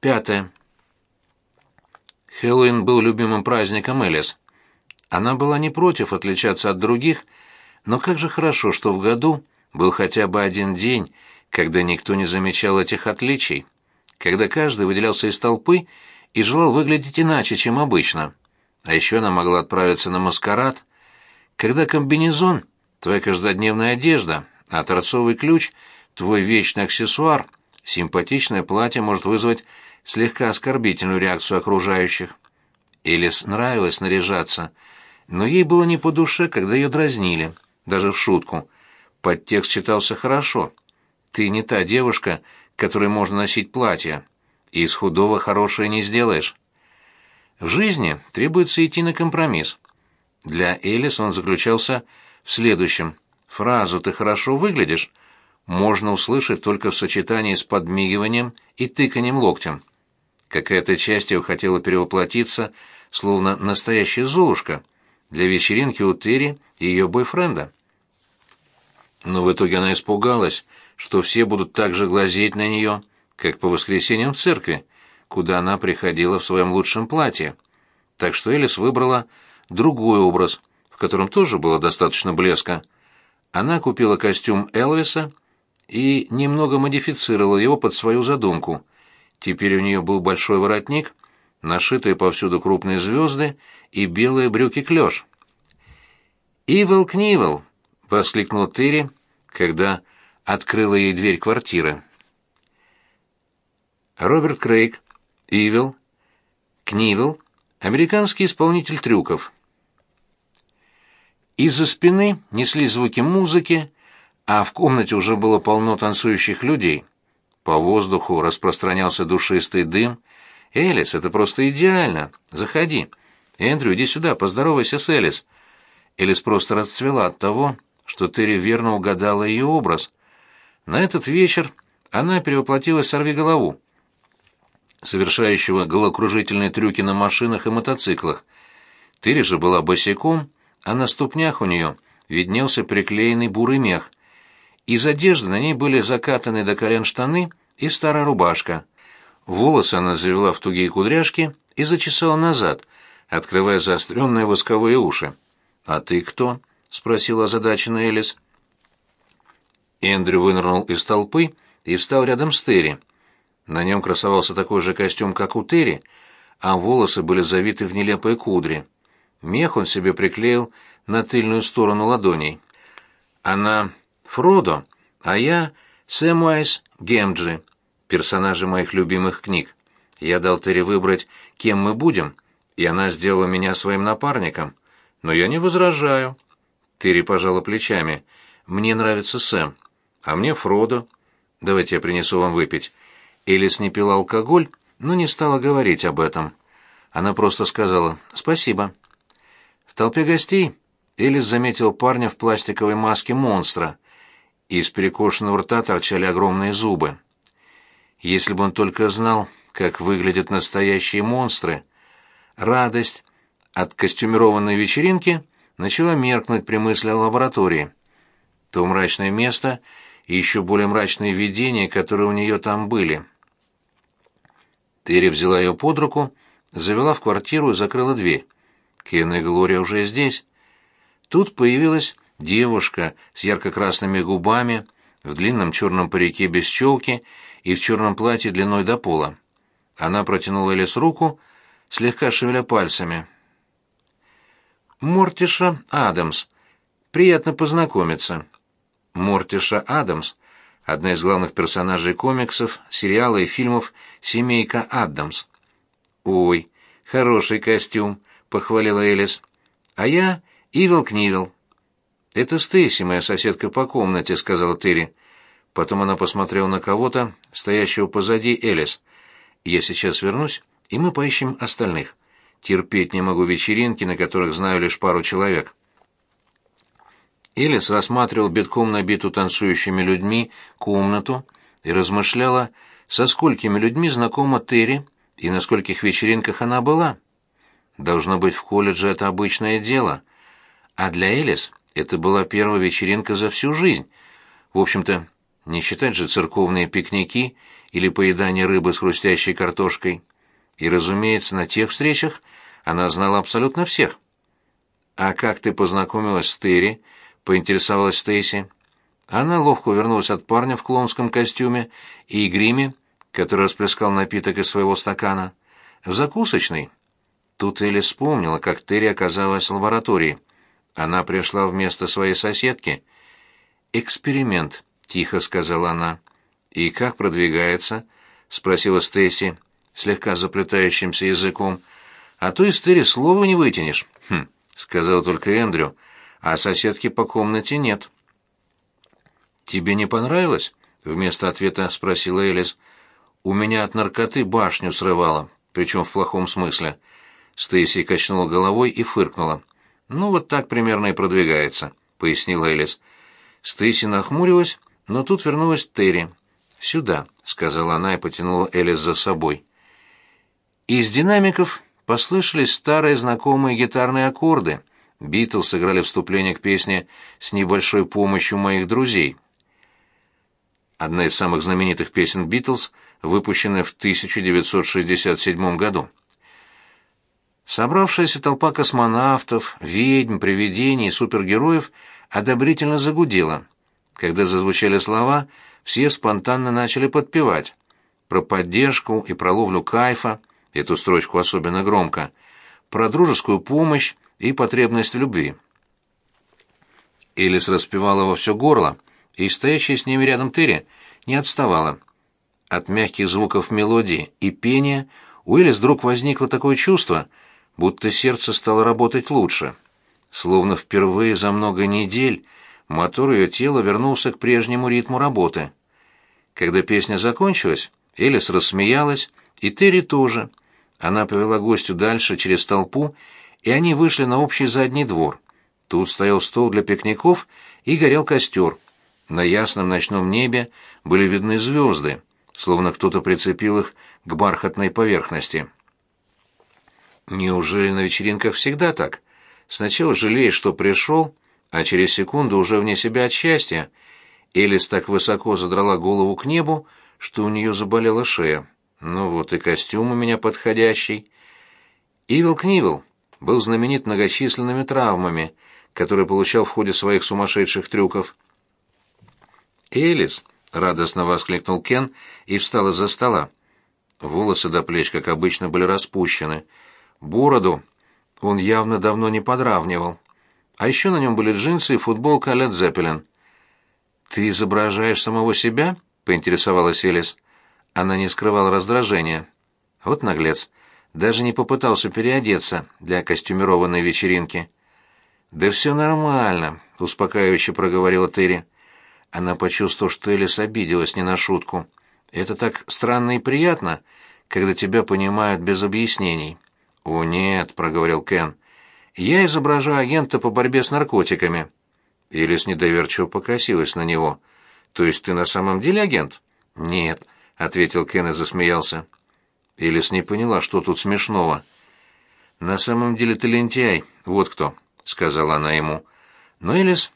Пятое. Хэллоуин был любимым праздником Элис. Она была не против отличаться от других, но как же хорошо, что в году был хотя бы один день, когда никто не замечал этих отличий, когда каждый выделялся из толпы и желал выглядеть иначе, чем обычно. А еще она могла отправиться на маскарад, когда комбинезон — твоя каждодневная одежда, а торцовый ключ — твой вечный аксессуар, симпатичное платье может вызвать слегка оскорбительную реакцию окружающих. Элис нравилось наряжаться, но ей было не по душе, когда ее дразнили, даже в шутку. Подтекст читался хорошо. «Ты не та девушка, которой можно носить платье, и из худого хорошее не сделаешь». В жизни требуется идти на компромисс. Для Элис он заключался в следующем. Фразу «ты хорошо выглядишь» можно услышать только в сочетании с подмигиванием и тыканием локтем. Какая-то часть его хотела перевоплотиться, словно настоящая Золушка, для вечеринки у Терри и ее бойфренда. Но в итоге она испугалась, что все будут так же глазеть на нее, как по воскресеньям в церкви, куда она приходила в своем лучшем платье. Так что Элис выбрала другой образ, в котором тоже было достаточно блеска. Она купила костюм Элвиса и немного модифицировала его под свою задумку — Теперь у нее был большой воротник, нашитые повсюду крупные звезды и белые брюки-клёш. «Ивел Книвел!» — воскликнул Терри, когда открыла ей дверь квартиры. Роберт Крейг, Ивел, Книвел, американский исполнитель трюков. Из-за спины несли звуки музыки, а в комнате уже было полно танцующих людей — по воздуху распространялся душистый дым. «Элис, это просто идеально! Заходи! Эндрю, иди сюда, поздоровайся с Элис!» Элис просто расцвела от того, что Терри верно угадала ее образ. На этот вечер она перевоплотилась сорвиголову, совершающего головокружительные трюки на машинах и мотоциклах. Терри же была босиком, а на ступнях у нее виднелся приклеенный бурый мех. Из одежды на ней были закатаны до колен штаны и старая рубашка. Волосы она завела в тугие кудряшки и зачесала назад, открывая заостренные восковые уши. «А ты кто?» — спросила озадаченная Элис. Эндрю вынырнул из толпы и встал рядом с Терри. На нем красовался такой же костюм, как у Терри, а волосы были завиты в нелепые кудри. Мех он себе приклеил на тыльную сторону ладоней. «Она Фродо, а я Сэмуайс Гемджи, персонажи моих любимых книг. Я дал Терри выбрать, кем мы будем, и она сделала меня своим напарником. Но я не возражаю. Терри пожала плечами. Мне нравится Сэм, а мне Фродо. Давайте я принесу вам выпить. Элис не пила алкоголь, но не стала говорить об этом. Она просто сказала «спасибо». В толпе гостей Элис заметил парня в пластиковой маске монстра. Из перекошенного рта торчали огромные зубы. Если бы он только знал, как выглядят настоящие монстры. Радость от костюмированной вечеринки начала меркнуть при мысли о лаборатории. То мрачное место и еще более мрачные видения, которые у нее там были. Терри взяла ее под руку, завела в квартиру и закрыла дверь. Кен и Глория уже здесь. Тут появилась девушка с ярко-красными губами, в длинном черном парике без челки и в черном платье длиной до пола. Она протянула Элис руку, слегка шевеля пальцами. «Мортиша Адамс. Приятно познакомиться». Мортиша Адамс — одна из главных персонажей комиксов, сериала и фильмов «Семейка Адамс». «Ой, хороший костюм», — похвалила Элис. «А я Ивел Книвел». «Это Стейси, моя соседка по комнате», — сказала Терри. Потом она посмотрела на кого-то, стоящего позади Элис. «Я сейчас вернусь, и мы поищем остальных. Терпеть не могу вечеринки, на которых знаю лишь пару человек». Элис рассматривал битком набитую танцующими людьми комнату и размышляла, со сколькими людьми знакома Терри и на скольких вечеринках она была. Должно быть, в колледже это обычное дело. А для Элис это была первая вечеринка за всю жизнь. В общем-то, не считать же церковные пикники или поедание рыбы с хрустящей картошкой. И, разумеется, на тех встречах она знала абсолютно всех. «А как ты познакомилась с Терри?» — поинтересовалась Стейси. Она ловко увернулась от парня в клоунском костюме и гриме, который расплескал напиток из своего стакана. «В закусочной». Тут Элли вспомнила, как Терри оказалась в лаборатории. Она пришла вместо своей соседки. «Эксперимент», — тихо сказала она. «И как продвигается?» — спросила Стейси, слегка заплетающимся языком. «А то из Терри слова не вытянешь». «Хм», — сказал только Эндрю, — «а соседки по комнате нет». «Тебе не понравилось?» — вместо ответа спросила Элис. «У меня от наркоты башню срывало, причем в плохом смысле». Стейси качнула головой и фыркнула. «Ну, вот так примерно и продвигается», — пояснила Элис. Стейси нахмурилась, но тут вернулась Терри. «Сюда», — сказала она и потянула Элис за собой. Из динамиков послышались старые знакомые гитарные аккорды. Битлз сыграли вступление к песне «С небольшой помощью моих друзей». Одна из самых знаменитых песен Битлз, выпущенная в 1967 году. Собравшаяся толпа космонавтов, ведьм, привидений супергероев одобрительно загудела. Когда зазвучали слова, все спонтанно начали подпевать. Про поддержку и про ловлю кайфа, эту строчку особенно громко, про дружескую помощь и потребность в любви. Элис распевала во все горло, и стоящая с ними рядом Терри не отставала. От мягких звуков мелодии и пения у Элис вдруг возникло такое чувство — будто сердце стало работать лучше. Словно впервые за много недель мотор ее тела вернулся к прежнему ритму работы. Когда песня закончилась, Элис рассмеялась, и Терри тоже. Она повела гостю дальше через толпу, и они вышли на общий задний двор. Тут стоял стол для пикников и горел костер. На ясном ночном небе были видны звезды, словно кто-то прицепил их к бархатной поверхности. Неужели на вечеринках всегда так? Сначала жалеешь, что пришел, а через секунду уже вне себя от счастья. Элис так высоко задрала голову к небу, что у нее заболела шея. Ну вот и костюм у меня подходящий. Ивил Книвил был знаменит многочисленными травмами, которые получал в ходе своих сумасшедших трюков. «Элис!» — радостно воскликнул Кен и встал из-за стола. Волосы до плеч, как обычно, были распущены — Бороду он явно давно не подравнивал. А еще на нем были джинсы и футболка Лед Зеппелин. «Ты изображаешь самого себя?» — поинтересовалась Элис. Она не скрывала раздражения. Вот наглец. Даже не попытался переодеться для костюмированной вечеринки. «Да все нормально», — успокаивающе проговорила Терри. Она почувствовала, что Элис обиделась не на шутку. «Это так странно и приятно, когда тебя понимают без объяснений». «О, нет», — проговорил Кен. «Я изображаю агента по борьбе с наркотиками». Элис недоверчиво покосилась на него. «То есть ты на самом деле агент?» «Нет», — ответил Кен и засмеялся. Элис не поняла, что тут смешного. «На самом деле ты лентяй, вот кто», — сказала она ему. Но Элис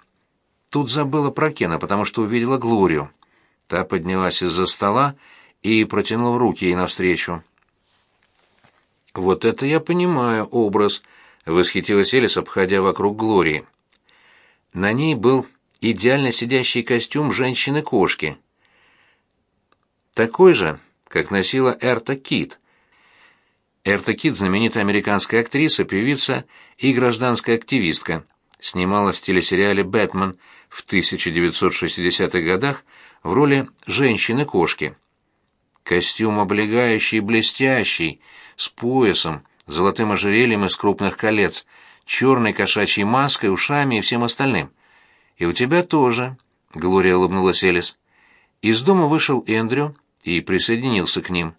тут забыла про Кена, потому что увидела Глорию. Та поднялась из-за стола и протянула руки ей навстречу. «Вот это я понимаю образ», — восхитилась Элис, обходя вокруг Глории. На ней был идеально сидящий костюм женщины-кошки. Такой же, как носила Эрта Кит. Эрта Кит — знаменитая американская актриса, певица и гражданская активистка. Снимала в телесериале «Бэтмен» в 1960-х годах в роли женщины-кошки. Костюм облегающий и блестящий, с поясом, золотым ожерельем из крупных колец, черной кошачьей маской, ушами и всем остальным. И у тебя тоже, — Глория улыбнулась Элис. Из дома вышел Эндрю и присоединился к ним.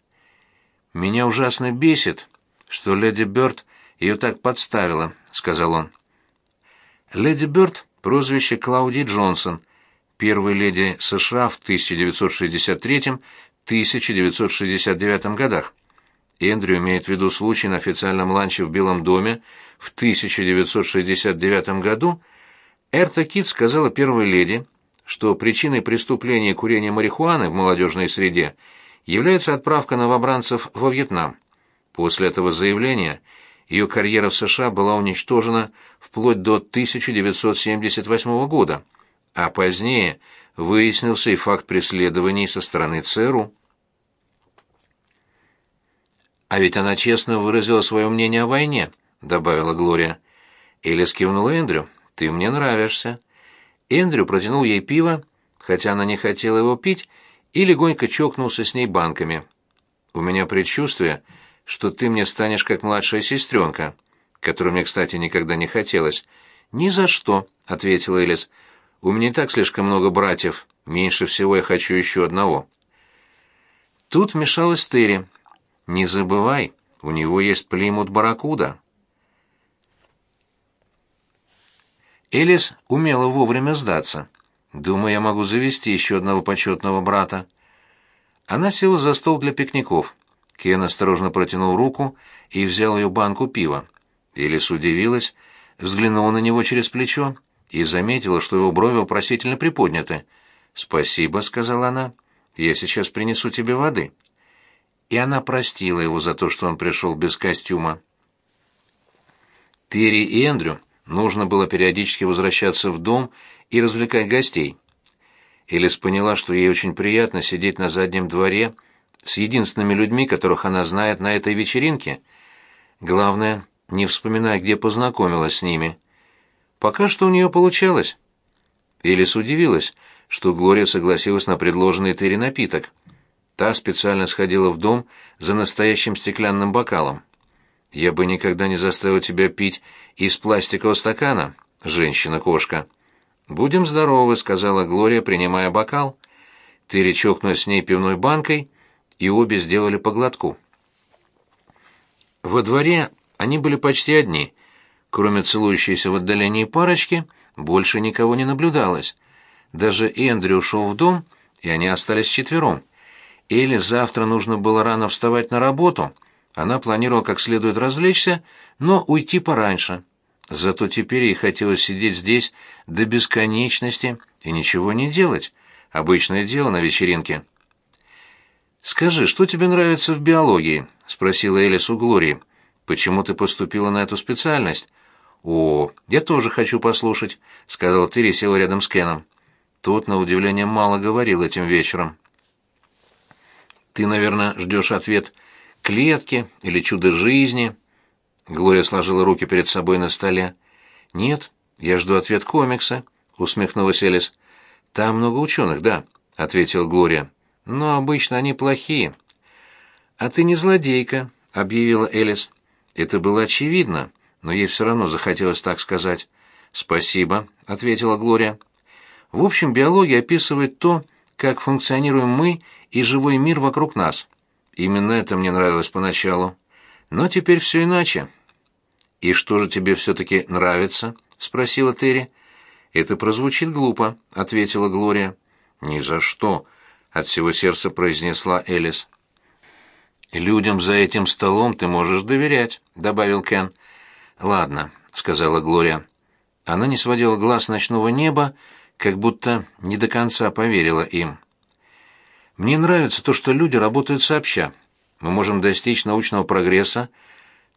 «Меня ужасно бесит, что леди Бёрд ее так подставила», — сказал он. Леди Бёрд — прозвище Клауди Джонсон, первой леди США в 1963-1969 годах. Эндрю имеет в виду случай на официальном ланче в Белом доме в 1969 году, Эрта Кит сказала первой леди, что причиной преступления курения марихуаны в молодежной среде является отправка новобранцев во Вьетнам. После этого заявления ее карьера в США была уничтожена вплоть до 1978 года, а позднее выяснился и факт преследований со стороны ЦРУ. «А ведь она честно выразила свое мнение о войне», — добавила Глория. Элис кивнула Эндрю. «Ты мне нравишься». Эндрю протянул ей пиво, хотя она не хотела его пить, и легонько чокнулся с ней банками. «У меня предчувствие, что ты мне станешь как младшая сестренка, которой мне, кстати, никогда не хотелось». «Ни за что», — ответила Элис. «У меня и так слишком много братьев. Меньше всего я хочу еще одного». Тут вмешалась Терри. «Не забывай, у него есть Плимут Барракуда». Элис умела вовремя сдаться. Думаю, я могу завести еще одного почетного брата. Она села за стол для пикников. Кен осторожно протянул руку и взял ее банку пива. Элис удивилась, взглянула на него через плечо и заметила, что его брови вопросительно приподняты. «Спасибо», — сказала она, — «я сейчас принесу тебе воды». И она простила его за то, что он пришел без костюма. Терри и Эндрю нужно было периодически возвращаться в дом и развлекать гостей. Элис поняла, что ей очень приятно сидеть на заднем дворе с единственными людьми, которых она знает на этой вечеринке. Главное, не вспоминая, где познакомилась с ними. Пока что у нее получалось. Элис удивилась, что Глория согласилась на предложенный Терри напиток. Та специально сходила в дом за настоящим стеклянным бокалом. «Я бы никогда не заставил тебя пить из пластикового стакана, женщина-кошка». «Будем здоровы», — сказала Глория, принимая бокал. Терри чокнулась с ней пивной банкой, и обе сделали по глотку. Во дворе они были почти одни. Кроме целующейся в отдалении парочки, больше никого не наблюдалось. Даже Эндрю ушел в дом, и они остались вчетвером. Элли завтра нужно было рано вставать на работу. Она планировала как следует развлечься, но уйти пораньше. Зато теперь ей хотелось сидеть здесь до бесконечности и ничего не делать. Обычное дело на вечеринке. «Скажи, что тебе нравится в биологии?» — спросила Элис у Глории. «Почему ты поступила на эту специальность?» «О, я тоже хочу послушать», — сказал Терри, сел рядом с Кеном. Тот, на удивление, мало говорил этим вечером. «Ты, наверное, ждешь ответ «клетки» или «чудо жизни», Глория сложила руки перед собой на столе. «Нет, я жду ответ комикса», — усмехнулась Элис. «Там много ученых, да», — ответила Глория. «Но обычно они плохие». «А ты не злодейка», — объявила Элис. Это было очевидно, но ей все равно захотелось так сказать. «Спасибо», — ответила Глория. «В общем, биология описывает то, как функционируем мы и живой мир вокруг нас. Именно это мне нравилось поначалу. Но теперь все иначе. «И что же тебе все-таки нравится?» — спросила Терри. «Это прозвучит глупо», — ответила Глория. «Ни за что», — от всего сердца произнесла Элис. «Людям за этим столом ты можешь доверять», — добавил Кен. «Ладно», — сказала Глория. Она не сводила глаз ночного неба, как будто не до конца поверила им. «Мне нравится то, что люди работают сообща. Мы можем достичь научного прогресса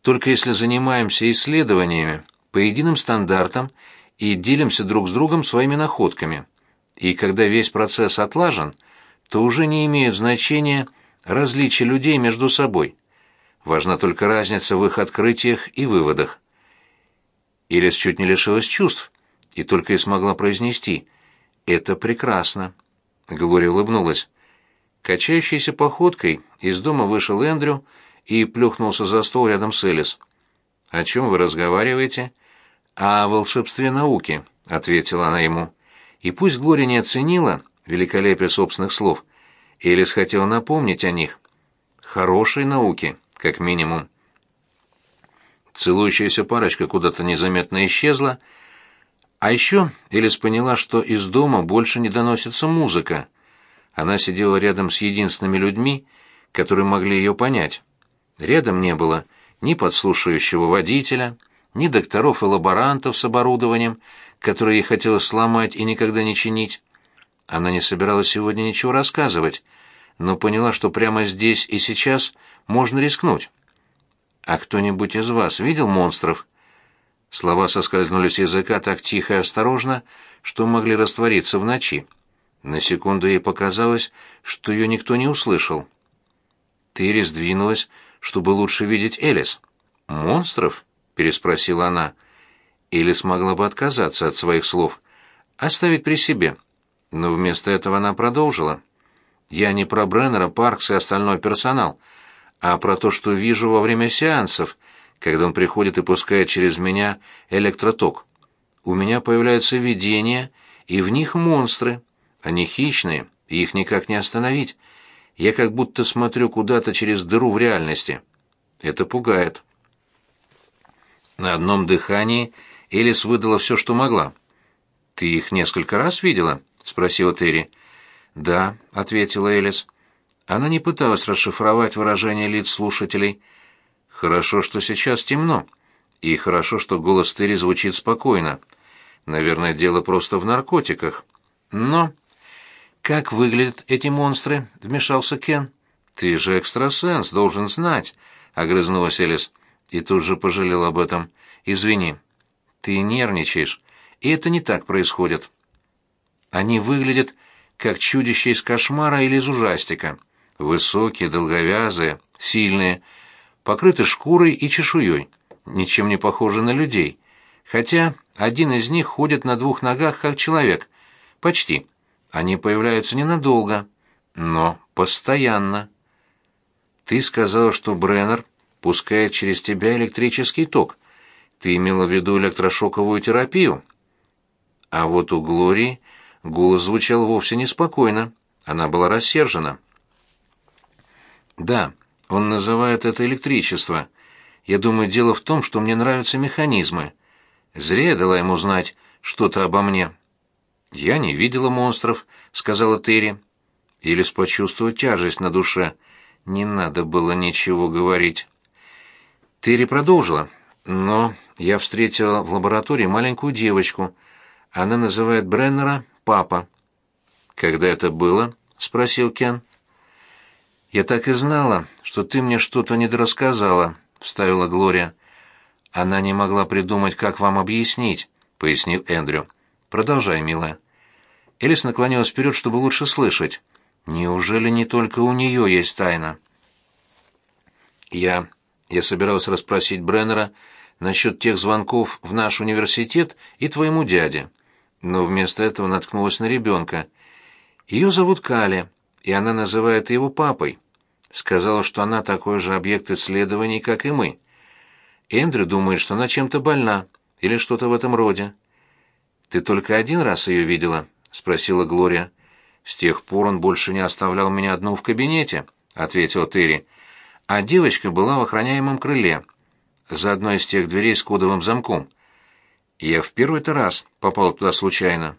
только если занимаемся исследованиями по единым стандартам и делимся друг с другом своими находками. И когда весь процесс отлажен, то уже не имеют значения различия людей между собой. Важна только разница в их открытиях и выводах. Ирис чуть не лишилась чувств и только и смогла произнести «Это прекрасно». Глория улыбнулась. Качающейся походкой из дома вышел Эндрю и плюхнулся за стол рядом с Элис. «О чем вы разговариваете?» «О волшебстве науки», — ответила она ему. И пусть Глория не оценила великолепие собственных слов, Элис хотела напомнить о них. Хорошей науки, как минимум. Целующаяся парочка куда-то незаметно исчезла, а еще Элис поняла, что из дома больше не доносится музыка. Она сидела рядом с единственными людьми, которые могли ее понять. Рядом не было ни подслушивающего водителя, ни докторов и лаборантов с оборудованием, которое ей хотелось сломать и никогда не чинить. Она не собиралась сегодня ничего рассказывать, но поняла, что прямо здесь и сейчас можно рискнуть. «А кто-нибудь из вас видел монстров?» Слова соскользнули с языка так тихо и осторожно, что могли раствориться в ночи. На секунду ей показалось, что ее никто не услышал. Терри сдвинулась, чтобы лучше видеть Элис. «Монстров?» — переспросила она. Элис могла бы отказаться от своих слов, оставить при себе. Но вместо этого она продолжила. «Я не про Бреннера, Паркс и остальной персонал, а про то, что вижу во время сеансов, когда он приходит и пускает через меня электроток. У меня появляются видения, и в них монстры. Они хищные, и их никак не остановить. Я как будто смотрю куда-то через дыру в реальности. Это пугает. На одном дыхании Элис выдала все, что могла. «Ты их несколько раз видела?» — спросила Терри. «Да», — ответила Элис. Она не пыталась расшифровать выражение лиц слушателей. «Хорошо, что сейчас темно. И хорошо, что голос Терри звучит спокойно. Наверное, дело просто в наркотиках. Но...» «Как выглядят эти монстры?» — вмешался Кен. «Ты же экстрасенс, должен знать», — огрызнулась Элис. И тут же пожалел об этом. «Извини. Ты нервничаешь, и это не так происходит. Они выглядят как чудища из кошмара или из ужастика. Высокие, долговязые, сильные, покрыты шкурой и чешуей, ничем не похожи на людей. Хотя один из них ходит на двух ногах, как человек. Почти. Они появляются ненадолго, но постоянно. Ты сказал, что Бреннер пускает через тебя электрический ток. Ты имела в виду электрошоковую терапию? А вот у Глории голос звучал вовсе неспокойно. Она была рассержена. Да, он называет это электричество. Я думаю, дело в том, что мне нравятся механизмы. Зря я дала ему знать что-то обо мне. «Я не видела монстров», — сказала Терри. Элис почувствовала тяжесть на душе. Не надо было ничего говорить. Терри продолжила. «Но я встретила в лаборатории маленькую девочку. Она называет Бреннера «папа». «Когда это было?» — спросил Кен. «Я так и знала, что ты мне что-то недорассказала», — вставила Глория. «Она не могла придумать, как вам объяснить», — пояснил Эндрю. «Продолжай, милая». Элис наклонилась вперед, чтобы лучше слышать. «Неужели не только у нее есть тайна?» «Я... я собиралась расспросить Бреннера насчет тех звонков в наш университет и твоему дяде, но вместо этого наткнулась на ребенка. Ее зовут Кали, и она называет его папой. Сказала, что она такой же объект исследований, как и мы. Эндрю думает, что она чем-то больна или что-то в этом роде. Ты только один раз ее видела?» спросила Глория. С тех пор он больше не оставлял меня одну в кабинете, ответила Терри. А девочка была в охраняемом крыле, за одной из тех дверей с кодовым замком. Я в первый-то раз попал туда случайно.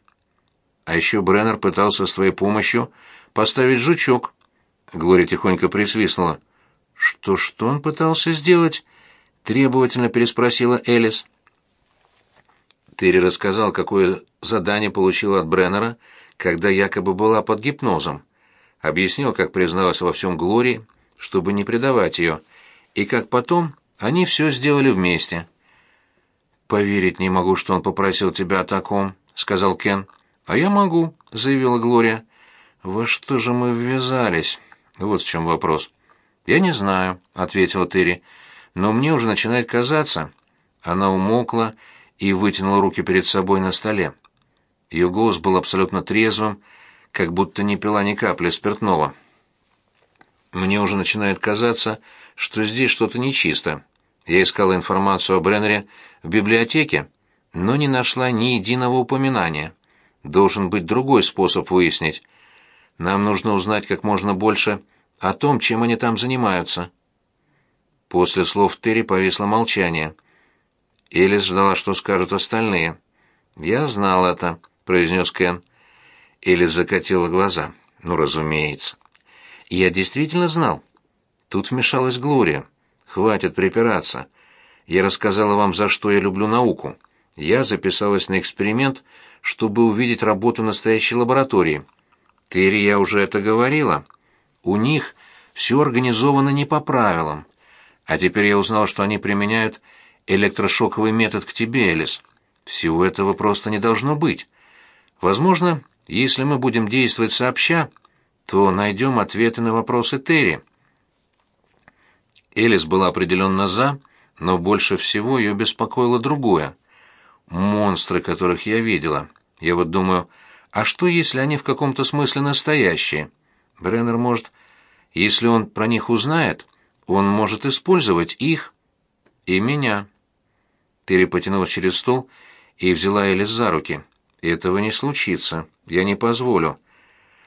А еще Бреннер пытался с твоей помощью поставить жучок. Глория тихонько присвистнула. «Что-что он пытался сделать?» — требовательно переспросила Элис. Терри рассказал, какое задание получила от Бреннера, когда якобы была под гипнозом. Объяснил, как призналась во всем Глории, чтобы не предавать ее, и как потом они все сделали вместе. «Поверить не могу, что он попросил тебя о таком», — сказал Кен. «А я могу», — заявила Глория. «Во что же мы ввязались?» Вот в чем вопрос. «Я не знаю», — ответила Терри. «Но мне уже начинает казаться». Она умолкла и вытянула руки перед собой на столе. Ее голос был абсолютно трезвым, как будто не пила ни капли спиртного. Мне уже начинает казаться, что здесь что-то нечисто. Я искала информацию о Бреннере в библиотеке, но не нашла ни единого упоминания. Должен быть другой способ выяснить. Нам нужно узнать как можно больше о том, чем они там занимаются. После слов Терри повисло молчание — Элис ждала, что скажут остальные. «Я знал это», — произнес Кен. Элис закатила глаза. «Ну, разумеется». «Я действительно знал». Тут вмешалась Глория. «Хватит припираться. Я рассказала вам, за что я люблю науку. Я записалась на эксперимент, чтобы увидеть работу настоящей лаборатории. Терри, я уже это говорила. У них все организовано не по правилам. А теперь я узнал, что они применяют электрошоковый метод к тебе, Элис. Всего этого просто не должно быть. Возможно, если мы будем действовать сообща, то найдем ответы на вопросы Терри. Элис была определенно «за», но больше всего ее беспокоило другое. Монстры, которых я видела. Я вот думаю, а что, если они в каком-то смысле настоящие? Бреннер может... Если он про них узнает, он может использовать их и меня. Терри потянула через стол и взяла Элис за руки. «Этого не случится. Я не позволю».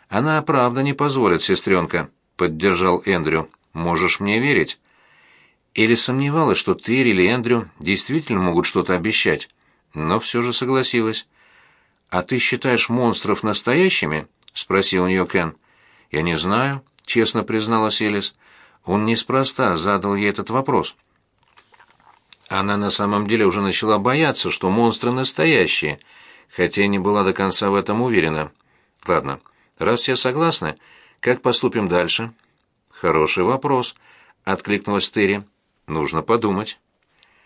«Она правда не позволит, сестренка», — поддержал Эндрю. «Можешь мне верить». Элли сомневалась, что Терри или Эндрю действительно могут что-то обещать, но все же согласилась. «А ты считаешь монстров настоящими?» — спросил у нее Кен. «Я не знаю», — честно призналась Элис. Он неспроста задал ей этот вопрос. Она на самом деле уже начала бояться, что монстры настоящие, хотя не была до конца в этом уверена. «Ладно, раз все согласны, как поступим дальше?» «Хороший вопрос», — откликнулась Терри. Нужно подумать.